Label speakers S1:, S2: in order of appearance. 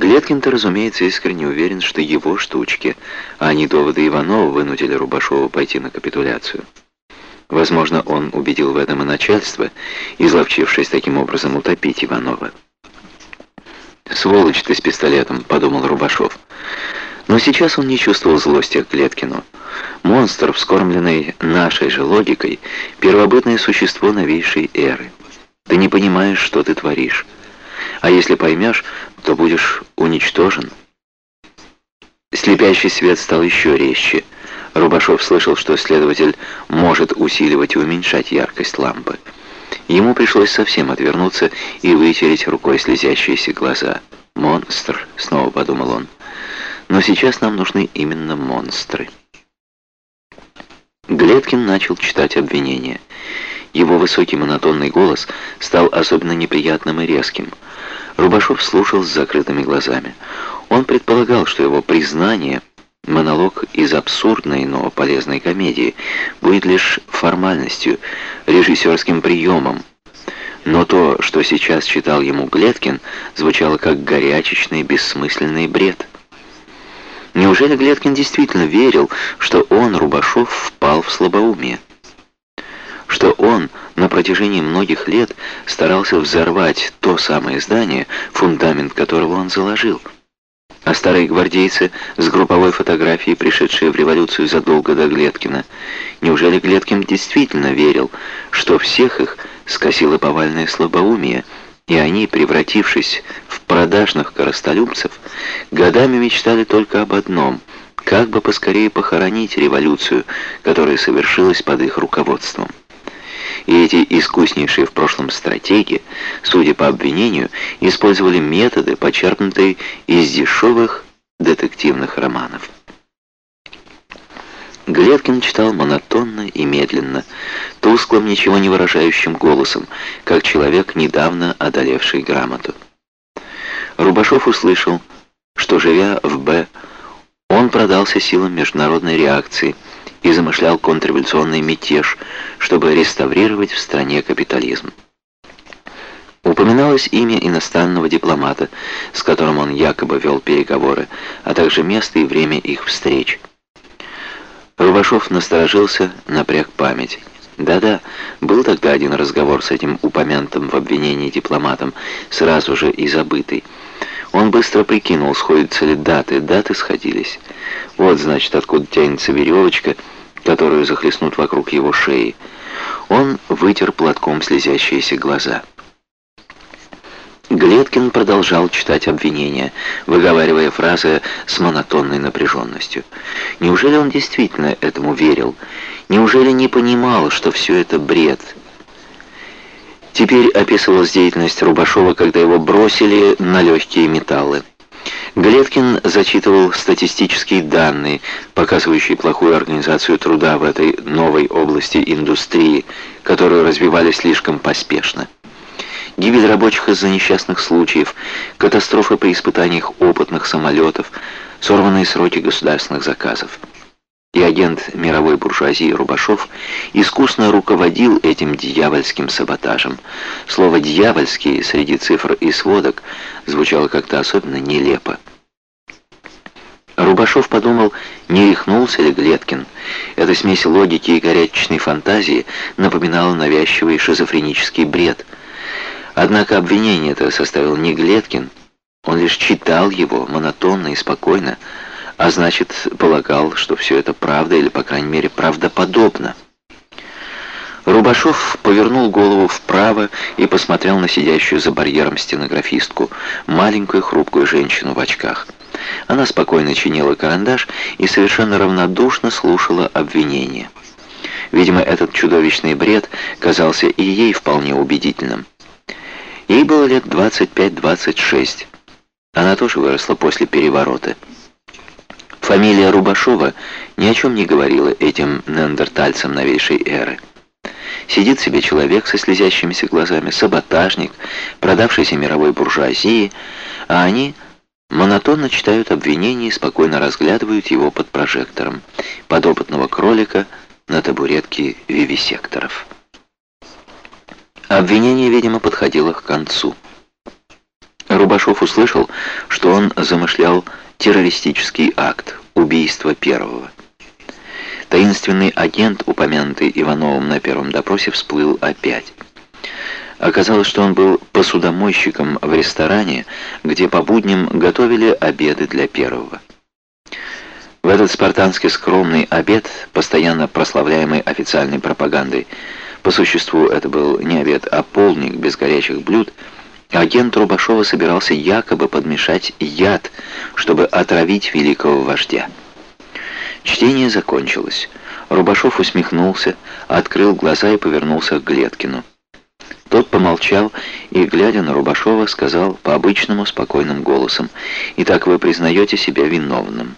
S1: Глеткин-то, разумеется, искренне уверен, что его штучки, а не доводы Иванова вынудили Рубашова пойти на капитуляцию. Возможно, он убедил в этом и начальство, изловчившись таким образом утопить Иванова. «Сволочь ты с пистолетом», — подумал Рубашов. Но сейчас он не чувствовал злости к Клеткину. Монстр, вскормленный нашей же логикой, первобытное существо новейшей эры. Ты не понимаешь, что ты творишь. А если поймешь, то будешь уничтожен. Слепящий свет стал еще резче. Рубашов слышал, что следователь может усиливать и уменьшать яркость лампы. Ему пришлось совсем отвернуться и вытереть рукой слезящиеся глаза. «Монстр», — снова подумал он. «Но сейчас нам нужны именно монстры». Глеткин начал читать обвинения. Его высокий монотонный голос стал особенно неприятным и резким. Рубашов слушал с закрытыми глазами. Он предполагал, что его признание, монолог из абсурдной, но полезной комедии, будет лишь формальностью, режиссерским приемом. Но то, что сейчас читал ему Глеткин, звучало как горячечный, бессмысленный бред. Неужели Глеткин действительно верил, что он, Рубашов, впал в слабоумие? Что он на протяжении многих лет старался взорвать то самое здание, фундамент которого он заложил. А старые гвардейцы с групповой фотографией, пришедшие в революцию задолго до Глеткина, неужели Глеткин действительно верил, что всех их скосило повальное слабоумие, и они, превратившись в продажных коростолюбцев, годами мечтали только об одном — как бы поскорее похоронить революцию, которая совершилась под их руководством. И эти искуснейшие в прошлом стратеги, судя по обвинению, использовали методы, почерпнутые из дешевых детективных романов. Глеткин читал монотонно и медленно, тусклым, ничего не выражающим голосом, как человек, недавно одолевший грамоту. Рубашов услышал, что, живя в Б, он продался силам международной реакции – и замышлял контрреволюционный мятеж, чтобы реставрировать в стране капитализм. Упоминалось имя иностранного дипломата, с которым он якобы вел переговоры, а также место и время их встреч. Рубашов насторожился, напряг память. Да-да, был тогда один разговор с этим упомянутым в обвинении дипломатом, сразу же и забытый. Он быстро прикинул, сходятся ли даты. Даты сходились. Вот, значит, откуда тянется веревочка, которую захлестнут вокруг его шеи. Он вытер платком слезящиеся глаза. Глеткин продолжал читать обвинения, выговаривая фразы с монотонной напряженностью. Неужели он действительно этому верил? Неужели не понимал, что все это бред? Теперь описывалась деятельность Рубашова, когда его бросили на легкие металлы. Глеткин зачитывал статистические данные, показывающие плохую организацию труда в этой новой области индустрии, которую развивали слишком поспешно. Гибель рабочих из-за несчастных случаев, катастрофы при испытаниях опытных самолетов, сорванные сроки государственных заказов. И агент мировой буржуазии Рубашов искусно руководил этим дьявольским саботажем. Слово «дьявольский» среди цифр и сводок звучало как-то особенно нелепо. Рубашов подумал, не рехнулся ли Глеткин. Эта смесь логики и горячечной фантазии напоминала навязчивый шизофренический бред. Однако обвинение это составил не Глеткин, он лишь читал его монотонно и спокойно, а значит, полагал, что все это правда или, по крайней мере, правдоподобно. Рубашов повернул голову вправо и посмотрел на сидящую за барьером стенографистку, маленькую хрупкую женщину в очках. Она спокойно чинила карандаш и совершенно равнодушно слушала обвинения. Видимо, этот чудовищный бред казался и ей вполне убедительным. Ей было лет 25-26. Она тоже выросла после переворота. Фамилия Рубашова ни о чем не говорила этим неандертальцам новейшей эры. Сидит себе человек со слезящимися глазами, саботажник, продавшийся мировой буржуазии, а они монотонно читают обвинения и спокойно разглядывают его под прожектором, подопытного кролика на табуретке вивисекторов. Обвинение, видимо, подходило к концу. Рубашов услышал, что он замышлял террористический акт – убийство первого. Таинственный агент, упомянутый Ивановым на первом допросе, всплыл опять. Оказалось, что он был посудомойщиком в ресторане, где по будням готовили обеды для первого. В этот спартански скромный обед, постоянно прославляемый официальной пропагандой, по существу это был не обед, а полник без горячих блюд, агент Рубашова собирался якобы подмешать яд, чтобы отравить великого вождя. Чтение закончилось. Рубашов усмехнулся, открыл глаза и повернулся к Глеткину. Тот помолчал и, глядя на Рубашова, сказал по обычному спокойным голосом, «Итак вы признаете себя виновным».